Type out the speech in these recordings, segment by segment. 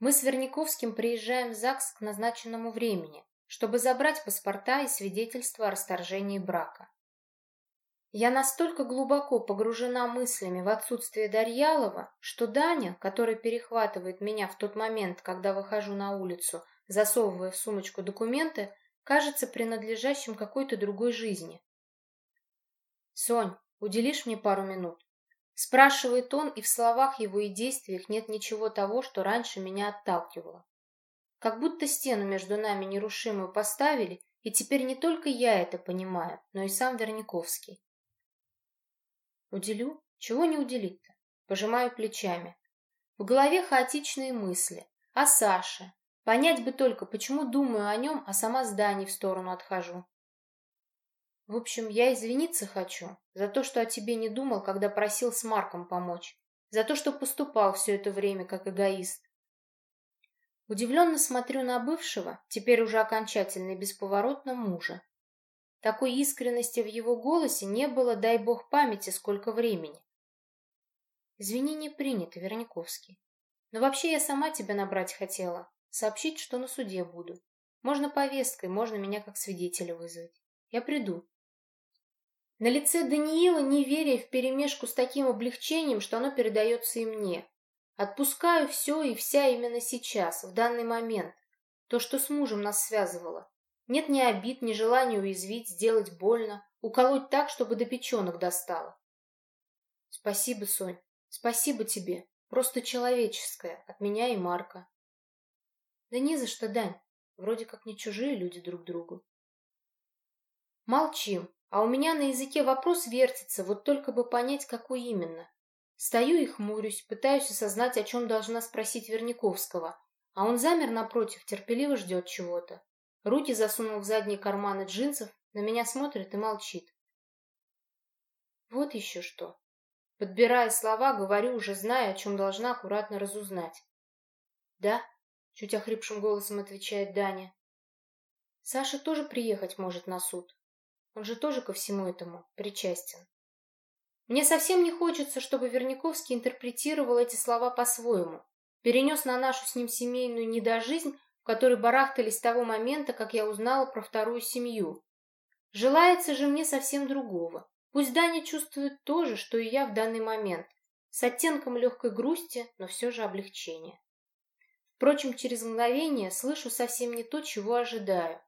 Мы с Верняковским приезжаем в ЗАГС к назначенному времени, чтобы забрать паспорта и свидетельства о расторжении брака. Я настолько глубоко погружена мыслями в отсутствие Дарьялова, что Даня, который перехватывает меня в тот момент, когда выхожу на улицу, засовывая в сумочку документы, кажется принадлежащим какой-то другой жизни. «Сонь, уделишь мне пару минут?» Спрашивает он, и в словах его и действиях нет ничего того, что раньше меня отталкивало. Как будто стену между нами нерушимую поставили, и теперь не только я это понимаю, но и сам Верняковский. Уделю? Чего не уделить-то? Пожимаю плечами. В голове хаотичные мысли. О Саше. Понять бы только, почему думаю о нем, а сама с в сторону отхожу. В общем, я извиниться хочу за то, что о тебе не думал, когда просил с Марком помочь. За то, что поступал все это время как эгоист. Удивленно смотрю на бывшего, теперь уже окончательно и бесповоротно мужа. Такой искренности в его голосе не было, дай бог памяти, сколько времени. Извинения приняты, Верняковский. Но вообще я сама тебя набрать хотела. Сообщить, что на суде буду. Можно повесткой, можно меня как свидетеля вызвать. Я приду. На лице Даниила неверие вперемешку с таким облегчением, что оно передается и мне. Отпускаю все и вся именно сейчас, в данный момент. То, что с мужем нас связывало. Нет ни обид, ни желания уязвить, сделать больно, уколоть так, чтобы до печенок достало. Спасибо, Сонь, спасибо тебе. Просто человеческое, от меня и Марка. Да не за что, Дань. Вроде как не чужие люди друг другу. Молчим, а у меня на языке вопрос вертится, вот только бы понять, какой именно. Стою и хмурюсь, пытаюсь осознать, о чем должна спросить Верняковского, а он замер напротив, терпеливо ждет чего-то. Руки засунул в задние карманы джинсов, на меня смотрит и молчит. Вот еще что. Подбирая слова, говорю, уже зная, о чем должна аккуратно разузнать. «Да?» — чуть охрипшим голосом отвечает Даня. «Саша тоже приехать может на суд. Он же тоже ко всему этому причастен. Мне совсем не хочется, чтобы Верняковский интерпретировал эти слова по-своему, перенес на нашу с ним семейную недожизнь в которой барахтались с того момента, как я узнала про вторую семью. Желается же мне совсем другого. Пусть Даня чувствует то же, что и я в данный момент, с оттенком легкой грусти, но все же облегчения. Впрочем, через мгновение слышу совсем не то, чего ожидаю.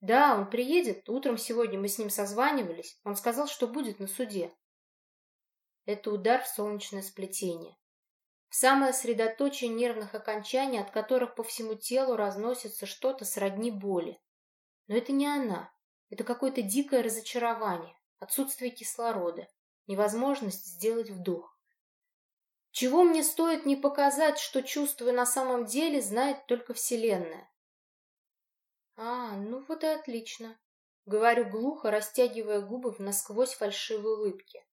Да, он приедет, утром сегодня мы с ним созванивались, он сказал, что будет на суде. Это удар в солнечное сплетение в самое средоточие нервных окончаний, от которых по всему телу разносится что-то сродни боли. Но это не она. Это какое-то дикое разочарование, отсутствие кислорода, невозможность сделать вдох. Чего мне стоит не показать, что чувствую на самом деле, знает только Вселенная. А, ну вот и отлично. Говорю глухо, растягивая губы в насквозь фальшивой улыбке.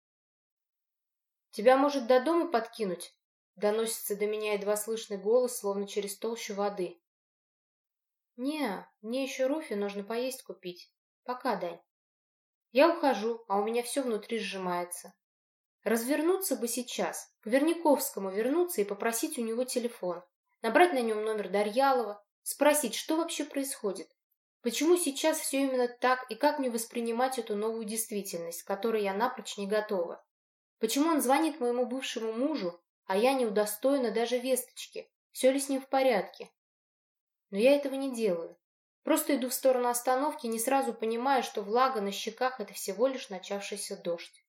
Тебя, может, до дома подкинуть? Доносится до меня едва слышный голос, словно через толщу воды. «Не, мне еще Руфи нужно поесть купить. Пока, Дань. Я ухожу, а у меня все внутри сжимается. Развернуться бы сейчас, к Верняковскому вернуться и попросить у него телефон, набрать на нем номер Дарьялова, спросить, что вообще происходит. Почему сейчас все именно так и как мне воспринимать эту новую действительность, к которой я напрочь не готова? Почему он звонит моему бывшему мужу, а я не удостоена даже весточки, все ли с ним в порядке. Но я этого не делаю. Просто иду в сторону остановки, не сразу понимая, что влага на щеках — это всего лишь начавшийся дождь.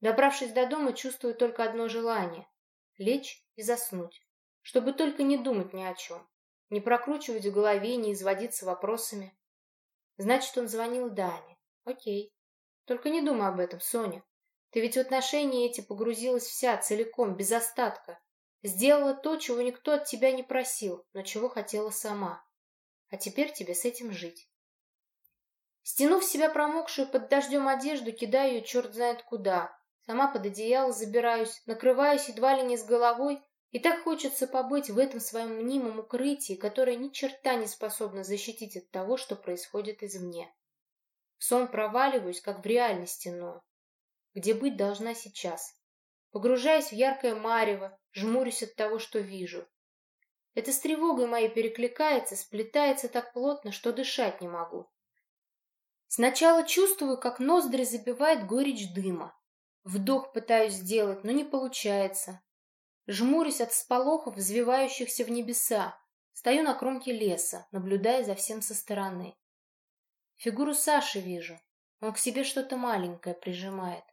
Добравшись до дома, чувствую только одно желание — лечь и заснуть, чтобы только не думать ни о чем, не прокручивать в голове, не изводиться вопросами. Значит, он звонил Дане. Окей. Только не думай об этом, Соня. Ты ведь в отношения эти погрузилась вся, целиком, без остатка. Сделала то, чего никто от тебя не просил, но чего хотела сама. А теперь тебе с этим жить. Стянув себя промокшую под дождем одежду, кидаю ее черт знает куда. Сама под одеяло забираюсь, накрываюсь едва ли не с головой, и так хочется побыть в этом своем мнимом укрытии, которое ни черта не способно защитить от того, что происходит извне. В сон проваливаюсь, как в реальность иное где быть должна сейчас. Погружаясь в яркое марево, жмурюсь от того, что вижу. Это с тревогой моей перекликается, сплетается так плотно, что дышать не могу. Сначала чувствую, как ноздри забивает горечь дыма. Вдох пытаюсь сделать, но не получается. Жмурюсь от сполохов, взвивающихся в небеса. Стою на кромке леса, наблюдая за всем со стороны. Фигуру Саши вижу. Он к себе что-то маленькое прижимает.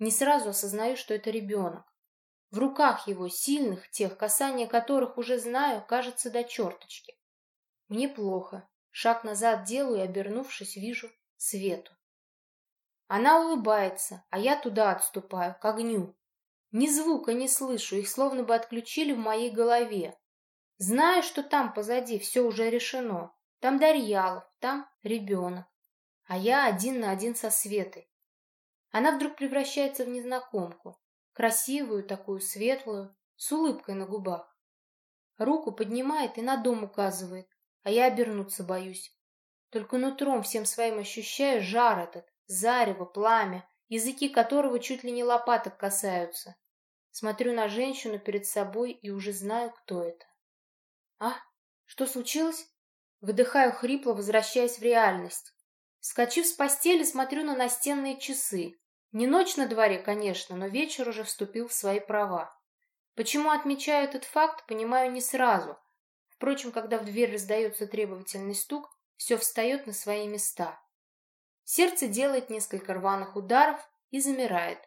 Не сразу осознаю, что это ребенок. В руках его, сильных, тех, касания которых уже знаю, кажется до черточки. Мне плохо. Шаг назад делаю и, обернувшись, вижу Свету. Она улыбается, а я туда отступаю, к огню. Ни звука не слышу, их словно бы отключили в моей голове. Знаю, что там позади все уже решено. Там Дарьялов, там ребенок. А я один на один со Светой. Она вдруг превращается в незнакомку. Красивую, такую светлую, с улыбкой на губах. Руку поднимает и на дом указывает, а я обернуться боюсь. Только нутром всем своим ощущаю жар этот, зарево, пламя, языки которого чуть ли не лопаток касаются. Смотрю на женщину перед собой и уже знаю, кто это. А? Что случилось? Выдыхаю хрипло, возвращаясь в реальность. Вскочив с постели, смотрю на настенные часы. Не ночь на дворе, конечно, но вечер уже вступил в свои права. Почему отмечаю этот факт, понимаю не сразу. Впрочем, когда в дверь раздается требовательный стук, все встает на свои места. Сердце делает несколько рваных ударов и замирает.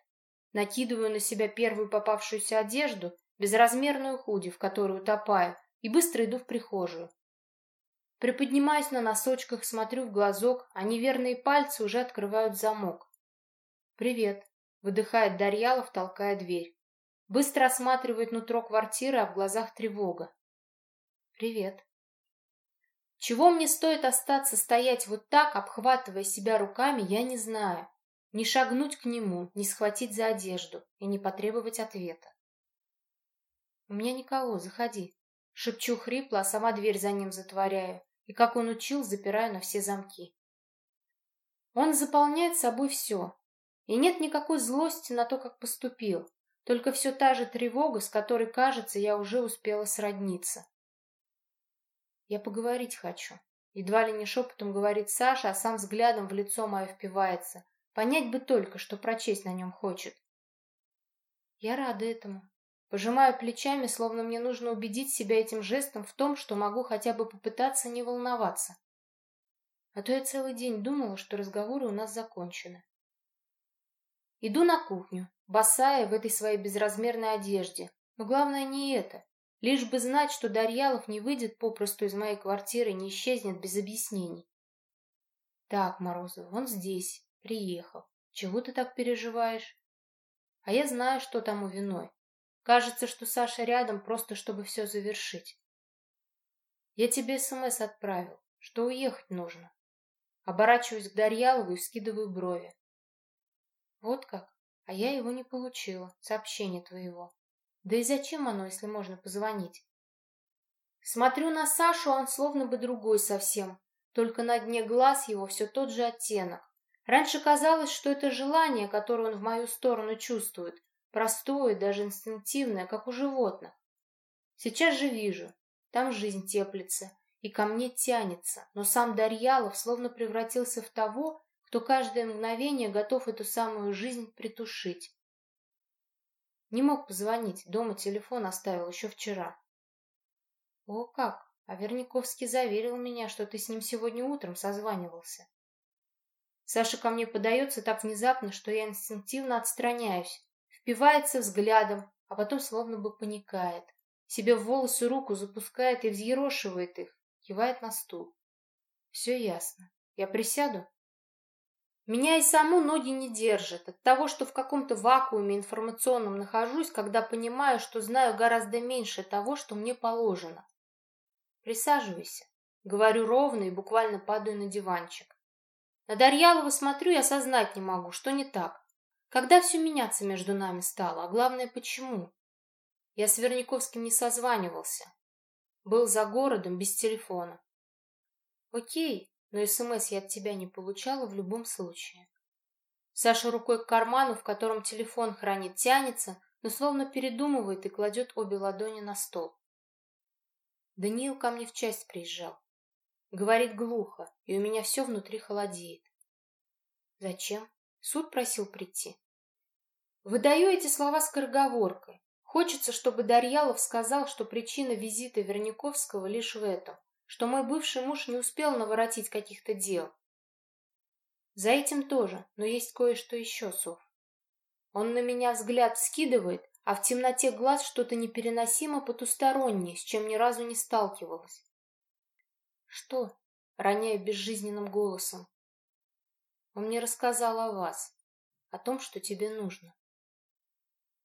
Накидываю на себя первую попавшуюся одежду, безразмерную худи, в которую утопаю, и быстро иду в прихожую. Приподнимаюсь на носочках, смотрю в глазок, а неверные пальцы уже открывают замок. «Привет», — выдыхает Дарьялов, толкая дверь. Быстро осматривает нутро квартиры, а в глазах тревога. «Привет». Чего мне стоит остаться стоять вот так, обхватывая себя руками, я не знаю. Не шагнуть к нему, не схватить за одежду и не потребовать ответа. «У меня никого, заходи», — шепчу хрипло, а сама дверь за ним затворяю, и, как он учил, запираю на все замки. Он заполняет собой все, и нет никакой злости на то, как поступил, только все та же тревога, с которой, кажется, я уже успела сродниться. Я поговорить хочу. Едва ли не шепотом говорит Саша, а сам взглядом в лицо мое впивается. Понять бы только, что прочесть на нем хочет. Я рада этому. Пожимаю плечами, словно мне нужно убедить себя этим жестом в том, что могу хотя бы попытаться не волноваться. А то я целый день думала, что разговоры у нас закончены. Иду на кухню, босая в этой своей безразмерной одежде. Но главное не это. Лишь бы знать, что Дарьялов не выйдет попросту из моей квартиры и не исчезнет без объяснений. Так, Морозов, он здесь, приехал. Чего ты так переживаешь? А я знаю, что тому виной. Кажется, что Саша рядом, просто чтобы все завершить. Я тебе СМС отправил, что уехать нужно. Оборачиваюсь к Дарьялову и вскидываю брови. Вот как? А я его не получила, сообщение твоего. Да и зачем оно, если можно позвонить? Смотрю на Сашу, он словно бы другой совсем, только на дне глаз его все тот же оттенок. Раньше казалось, что это желание, которое он в мою сторону чувствует, простое, даже инстинктивное, как у животных. Сейчас же вижу, там жизнь теплится и ко мне тянется, но сам Дарьялов словно превратился в того, кто каждое мгновение готов эту самую жизнь притушить. Не мог позвонить, дома телефон оставил еще вчера. О, как! А Верниковский заверил меня, что ты с ним сегодня утром созванивался. Саша ко мне подается так внезапно, что я инстинктивно отстраняюсь, впивается взглядом, а потом словно бы паникает. Себе в волосы руку запускает и взъерошивает их, кивает на стул. Все ясно. Я присяду? Меня и саму ноги не держат от того, что в каком-то вакууме информационном нахожусь, когда понимаю, что знаю гораздо меньше того, что мне положено. Присаживайся. Говорю ровно и буквально падаю на диванчик. На Дарьялова смотрю и осознать не могу, что не так. Когда все меняться между нами стало, а главное, почему? Я с Верняковским не созванивался. Был за городом без телефона. Окей, но СМС я от тебя не получала в любом случае. Саша рукой к карману, в котором телефон хранит, тянется, но словно передумывает и кладет обе ладони на стол. Даниил ко мне в часть приезжал. Говорит глухо, и у меня все внутри холодеет. Зачем? Суд просил прийти. Выдаю эти слова скороговоркой. Хочется, чтобы Дарьялов сказал, что причина визита Верняковского лишь в этом, что мой бывший муж не успел наворотить каких-то дел. За этим тоже, но есть кое-что еще, Сов. Он на меня взгляд скидывает, а в темноте глаз что-то непереносимо потустороннее, с чем ни разу не сталкивалась. «Что?» — роняя безжизненным голосом. «Он мне рассказал о вас, о том, что тебе нужно».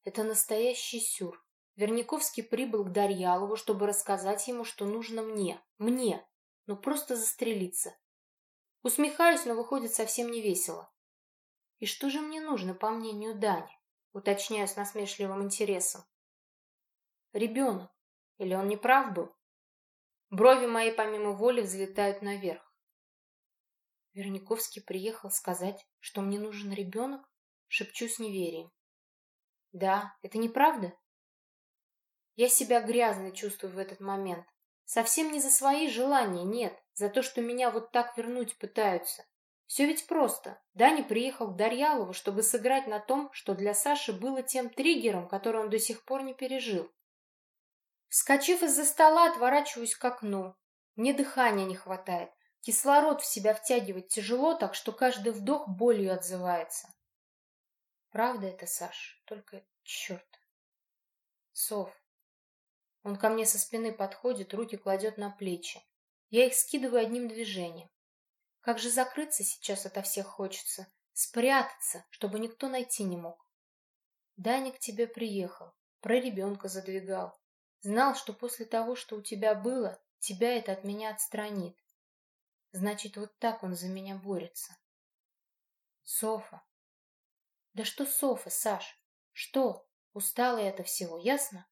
Это настоящий сюр. Верниковский прибыл к Дарьялову, чтобы рассказать ему, что нужно мне. Мне. Ну, просто застрелиться. Усмехаюсь, но выходит совсем не весело. И что же мне нужно, по мнению Дани? Уточняю с насмешливым интересом. Ребенок. Или он не прав был? Брови мои помимо воли взлетают наверх. Верниковский приехал сказать, что мне нужен ребенок? Шепчу с неверием. Да, это неправда? Я себя грязно чувствую в этот момент. Совсем не за свои желания, нет, за то, что меня вот так вернуть пытаются. Все ведь просто. Даня приехал к Дарьялову, чтобы сыграть на том, что для Саши было тем триггером, который он до сих пор не пережил. Вскочив из-за стола, отворачиваюсь к окну. Мне дыхания не хватает. Кислород в себя втягивать тяжело, так что каждый вдох болью отзывается. Правда это, Саш? Только черт. Сов. Он ко мне со спины подходит, руки кладет на плечи. Я их скидываю одним движением. Как же закрыться сейчас ото всех хочется, спрятаться, чтобы никто найти не мог. Даня к тебе приехал, про ребенка задвигал. Знал, что после того, что у тебя было, тебя это от меня отстранит. Значит, вот так он за меня борется. Софа. Да что Софа, Саш? Что? Устала я от всего, ясно?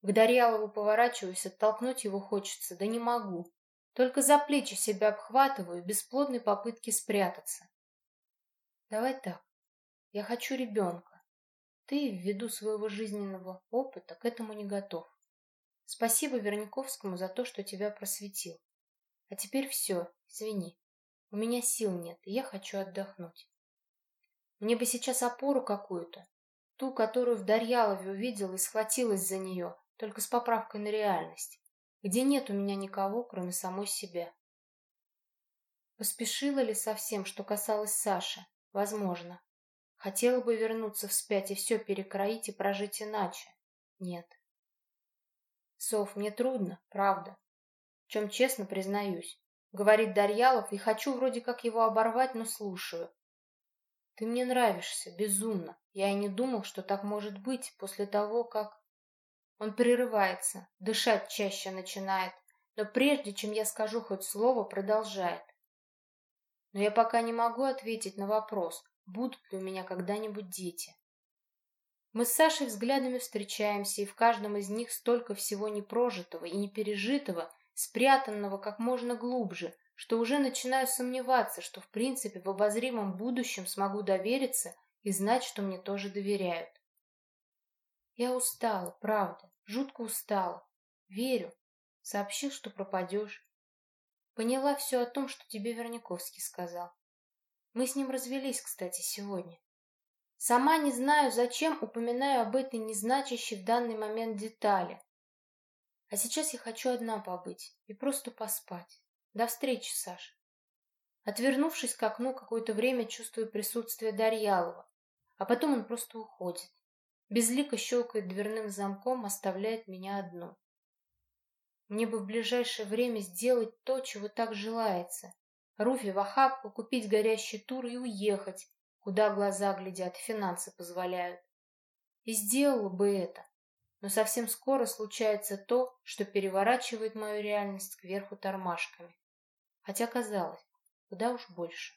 К Дарьялову поворачиваюсь, оттолкнуть его хочется, да не могу. Только за плечи себя обхватываю, бесплодной попытки спрятаться. Давай так. Я хочу ребенка. Ты, ввиду своего жизненного опыта, к этому не готов. Спасибо Верниковскому за то, что тебя просветил. А теперь все, извини. У меня сил нет, и я хочу отдохнуть. Мне бы сейчас опору какую-то, ту, которую в Дарьялове увидел и схватилась за нее, только с поправкой на реальность где нет у меня никого, кроме самой себя. Поспешила ли совсем, что касалось Саши? Возможно. Хотела бы вернуться вспять и все перекроить и прожить иначе. Нет. Сов, мне трудно, правда. В чем честно признаюсь. Говорит Дарьялов, и хочу вроде как его оборвать, но слушаю. Ты мне нравишься, безумно. Я и не думал, что так может быть после того, как... Он прерывается, дышать чаще начинает, но прежде чем я скажу хоть слово, продолжает. Но я пока не могу ответить на вопрос, будут ли у меня когда-нибудь дети. Мы с Сашей взглядами встречаемся, и в каждом из них столько всего непрожитого и непережитого, спрятанного как можно глубже, что уже начинаю сомневаться, что в принципе в обозримом будущем смогу довериться и знать, что мне тоже доверяют. Я устала, правда. Жутко устала. Верю. Сообщил, что пропадешь. Поняла все о том, что тебе Верняковский сказал. Мы с ним развелись, кстати, сегодня. Сама не знаю, зачем упоминаю об этой незначащей в данный момент детали. А сейчас я хочу одна побыть и просто поспать. До встречи, Саша. Отвернувшись к окну, какое-то время чувствую присутствие Дарьялова, а потом он просто уходит безлико щелкает дверным замком, оставляет меня одну. Мне бы в ближайшее время сделать то, чего так желается. Руфи в охапку, купить горящий тур и уехать, куда глаза глядят, финансы позволяют. И сделала бы это. Но совсем скоро случается то, что переворачивает мою реальность кверху тормашками. Хотя казалось, куда уж больше.